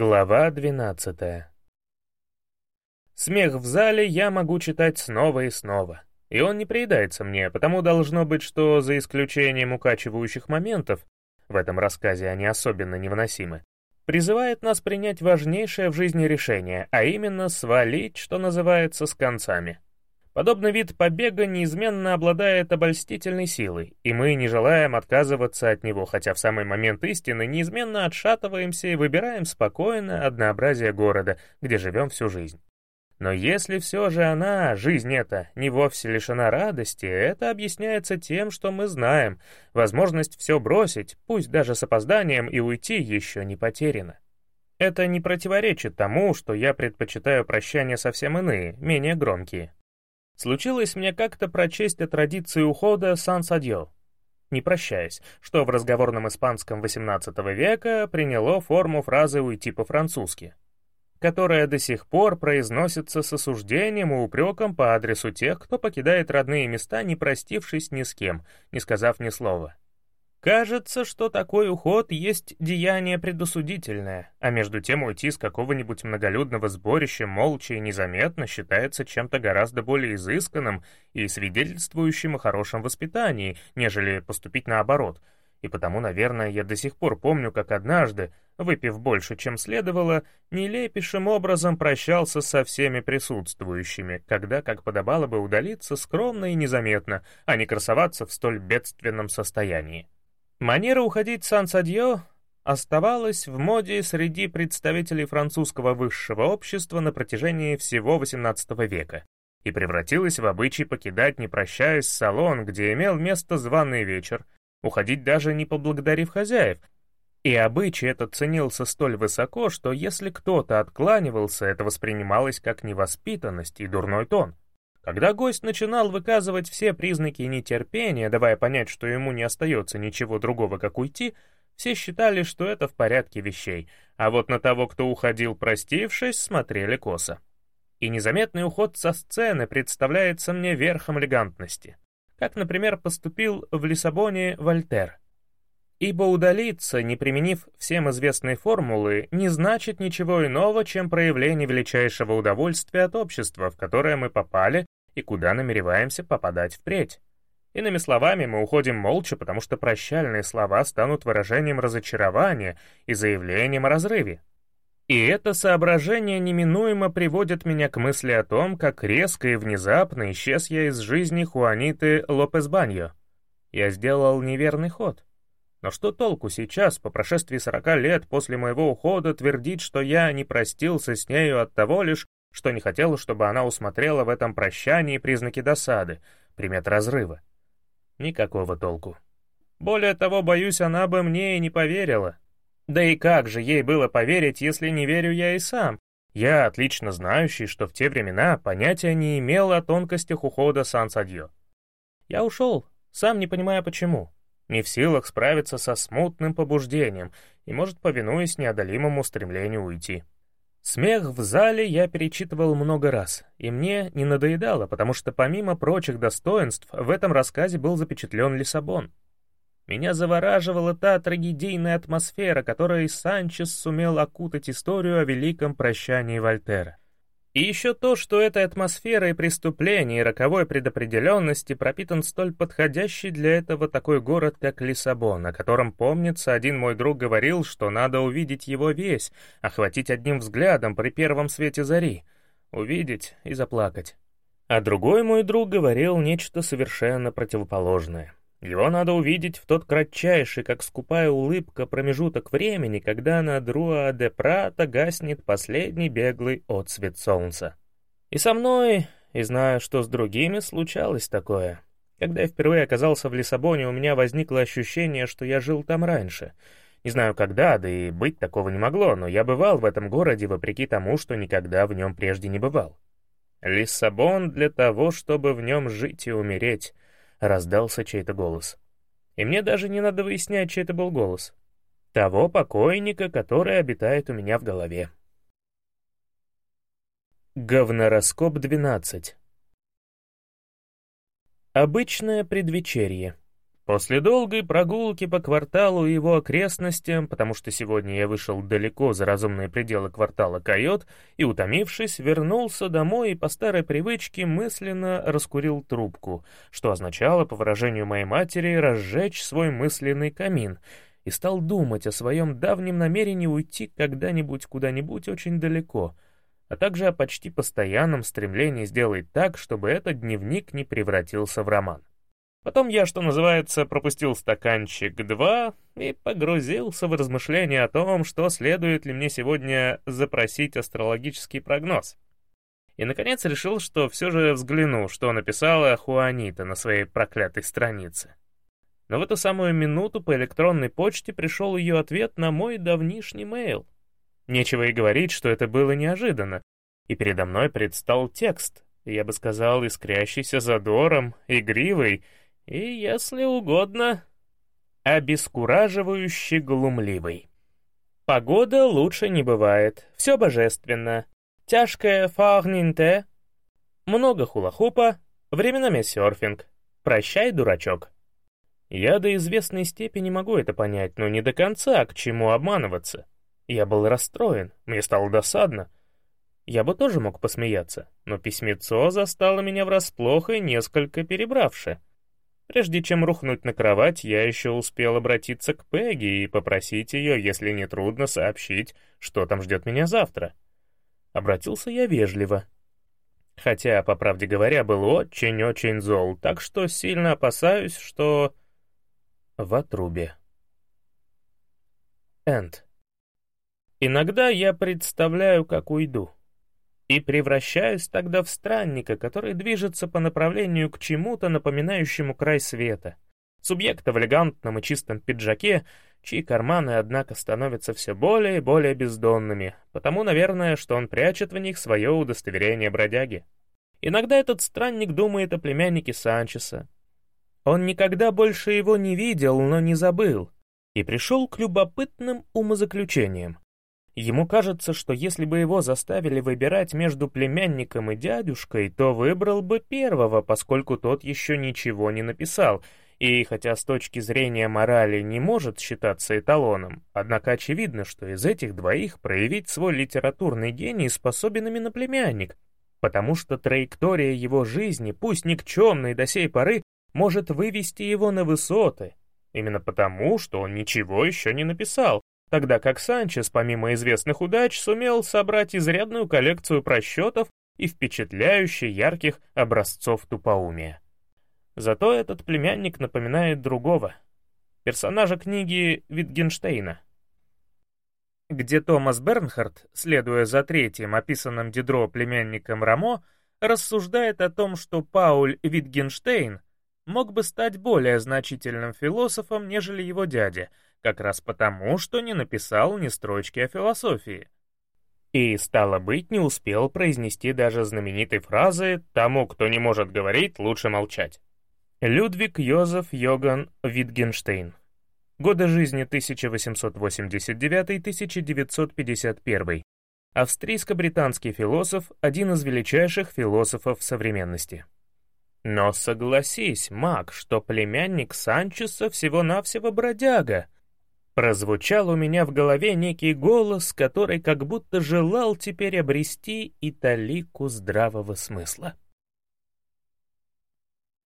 Глава 12 Смех в зале я могу читать снова и снова. И он не приедается мне, потому должно быть, что за исключением укачивающих моментов, в этом рассказе они особенно невыносимы, призывает нас принять важнейшее в жизни решение, а именно свалить, что называется, с концами. Подобный вид побега неизменно обладает обольстительной силой, и мы не желаем отказываться от него, хотя в самый момент истины неизменно отшатываемся и выбираем спокойно однообразие города, где живем всю жизнь. Но если все же она, жизнь эта, не вовсе лишена радости, это объясняется тем, что мы знаем, возможность все бросить, пусть даже с опозданием, и уйти еще не потеряна. Это не противоречит тому, что я предпочитаю прощания совсем иные, менее громкие. Случилось мне как-то прочесть о традиции ухода сан-садьо, не прощаясь, что в разговорном испанском XVIII века приняло форму фразы «уйти по-французски», которая до сих пор произносится с осуждением и упреком по адресу тех, кто покидает родные места, не простившись ни с кем, не сказав ни слова. Кажется, что такой уход есть деяние предосудительное, а между тем уйти с какого-нибудь многолюдного сборища молча и незаметно считается чем-то гораздо более изысканным и свидетельствующим о хорошем воспитании, нежели поступить наоборот. И потому, наверное, я до сих пор помню, как однажды, выпив больше, чем следовало, нелепейшим образом прощался со всеми присутствующими, когда, как подобало бы, удалиться скромно и незаметно, а не красоваться в столь бедственном состоянии. Манера уходить сан-садьё оставалась в моде среди представителей французского высшего общества на протяжении всего XVIII века и превратилась в обычай покидать, не прощаясь, салон, где имел место званый вечер, уходить даже не поблагодарив хозяев, и обычай этот ценился столь высоко, что если кто-то откланивался, это воспринималось как невоспитанность и дурной тон. Когда гость начинал выказывать все признаки нетерпения, давая понять, что ему не остается ничего другого, как уйти, все считали, что это в порядке вещей, а вот на того, кто уходил простившись, смотрели косо. И незаметный уход со сцены представляется мне верхом элегантности, как, например, поступил в Лиссабоне Вольтер. Ибо удалиться, не применив всем известной формулы, не значит ничего иного, чем проявление величайшего удовольствия от общества, в которое мы попали и куда намереваемся попадать впредь. Иными словами, мы уходим молча, потому что прощальные слова станут выражением разочарования и заявлением о разрыве. И это соображение неминуемо приводит меня к мысли о том, как резко и внезапно исчез я из жизни Хуаниты Лопес Баньо. Я сделал неверный ход. Но что толку сейчас, по прошествии сорока лет после моего ухода, твердить, что я не простился с нею от того лишь, что не хотел, чтобы она усмотрела в этом прощании признаки досады, примет разрыва. Никакого толку. Более того, боюсь, она бы мне и не поверила. Да и как же ей было поверить, если не верю я и сам? Я, отлично знающий, что в те времена понятия не имел о тонкостях ухода Сан-Садьо. Я ушел, сам не понимая почему. Не в силах справиться со смутным побуждением и, может, повинуясь неодолимому стремлению уйти. Смех в зале я перечитывал много раз, и мне не надоедало, потому что помимо прочих достоинств в этом рассказе был запечатлен Лиссабон. Меня завораживала та трагедийная атмосфера, которой Санчес сумел окутать историю о великом прощании Вольтера. И еще то, что этой атмосферой преступлений и роковой предопределенности пропитан столь подходящий для этого такой город, как Лиссабон, о котором, помнится, один мой друг говорил, что надо увидеть его весь, охватить одним взглядом при первом свете зари, увидеть и заплакать. А другой мой друг говорил нечто совершенно противоположное. Его надо увидеть в тот кратчайший, как скупая улыбка, промежуток времени, когда на Друа де Прата гаснет последний беглый отсвет солнца. И со мной, и знаю, что с другими, случалось такое. Когда я впервые оказался в Лиссабоне, у меня возникло ощущение, что я жил там раньше. Не знаю когда, да и быть такого не могло, но я бывал в этом городе вопреки тому, что никогда в нем прежде не бывал. Лиссабон для того, чтобы в нем жить и умереть —— раздался чей-то голос. И мне даже не надо выяснять, чей это был голос. Того покойника, который обитает у меня в голове. Говнороскоп 12 Обычное предвечерье. После долгой прогулки по кварталу и его окрестностям, потому что сегодня я вышел далеко за разумные пределы квартала Койот, и, утомившись, вернулся домой и по старой привычке мысленно раскурил трубку, что означало, по выражению моей матери, разжечь свой мысленный камин, и стал думать о своем давнем намерении уйти когда-нибудь куда-нибудь очень далеко, а также о почти постоянном стремлении сделать так, чтобы этот дневник не превратился в роман. Потом я, что называется, пропустил стаканчик два и погрузился в размышления о том, что следует ли мне сегодня запросить астрологический прогноз. И, наконец, решил, что все же взгляну, что написала Хуанита на своей проклятой странице. Но в эту самую минуту по электронной почте пришел ее ответ на мой давнишний мейл. Нечего и говорить, что это было неожиданно. И передо мной предстал текст, я бы сказал, искрящийся задором, игривый, и, если угодно, обескураживающе глумливый. Погода лучше не бывает, все божественно. Тяжкое фарнинте, много хулахупа, временами серфинг. Прощай, дурачок. Я до известной степени могу это понять, но не до конца, к чему обманываться. Я был расстроен, мне стало досадно. Я бы тоже мог посмеяться, но письмецо застало меня врасплох и несколько перебравшее. Прежде чем рухнуть на кровать, я еще успел обратиться к Пегги и попросить ее, если не трудно, сообщить, что там ждет меня завтра. Обратился я вежливо. Хотя, по правде говоря, был очень-очень зол, так что сильно опасаюсь, что... В отрубе. Энд. Иногда я представляю, как уйду и превращаюсь тогда в странника, который движется по направлению к чему-то, напоминающему край света. Субъекта в элегантном и чистом пиджаке, чьи карманы, однако, становятся все более и более бездонными, потому, наверное, что он прячет в них свое удостоверение бродяги. Иногда этот странник думает о племяннике Санчеса. Он никогда больше его не видел, но не забыл, и пришел к любопытным умозаключениям. Ему кажется, что если бы его заставили выбирать между племянником и дядюшкой, то выбрал бы первого, поскольку тот еще ничего не написал, и хотя с точки зрения морали не может считаться эталоном, однако очевидно, что из этих двоих проявить свой литературный гений способен именно племянник, потому что траектория его жизни, пусть никчемной до сей поры, может вывести его на высоты, именно потому, что он ничего еще не написал, тогда как Санчес, помимо известных удач, сумел собрать изрядную коллекцию просчетов и впечатляюще ярких образцов тупоумия. Зато этот племянник напоминает другого, персонажа книги Витгенштейна, где Томас Бернхард, следуя за третьим описанным Дидро племянником Рамо, рассуждает о том, что Пауль Витгенштейн мог бы стать более значительным философом, нежели его дядя — как раз потому, что не написал ни строчки о философии. И, стало быть, не успел произнести даже знаменитой фразы «тому, кто не может говорить, лучше молчать». Людвиг Йозеф Йоган Витгенштейн. Годы жизни 1889-1951. Австрийско-британский философ, один из величайших философов современности. Но согласись, Мак, что племянник Санчеса всего-навсего бродяга — Прозвучал у меня в голове некий голос, который как будто желал теперь обрести и талику здравого смысла.